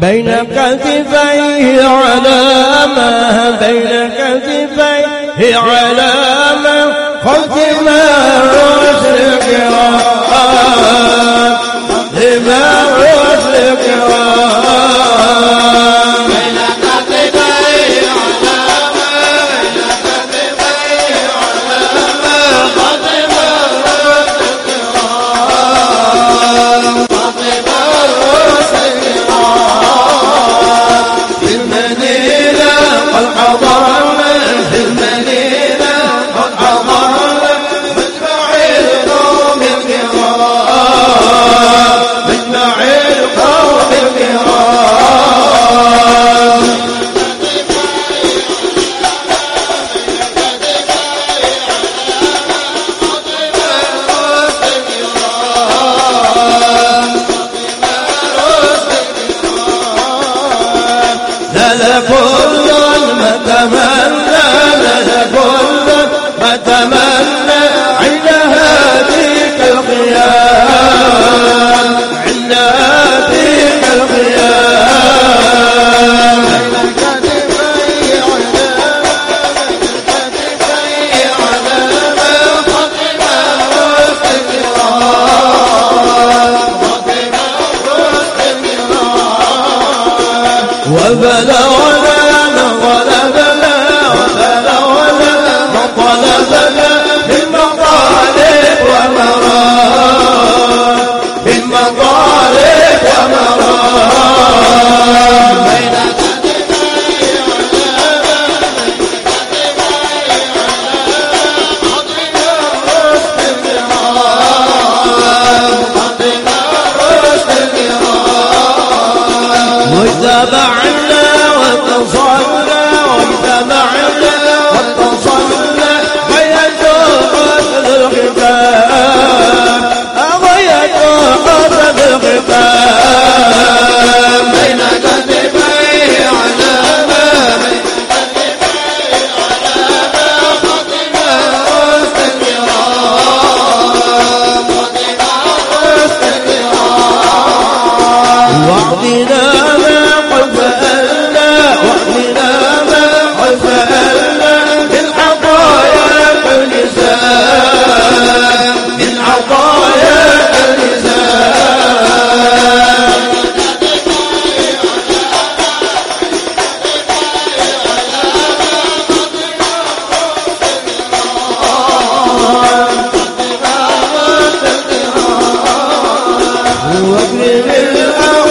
بين كتفيه علامة بين كتفيه علامة عليه وعلى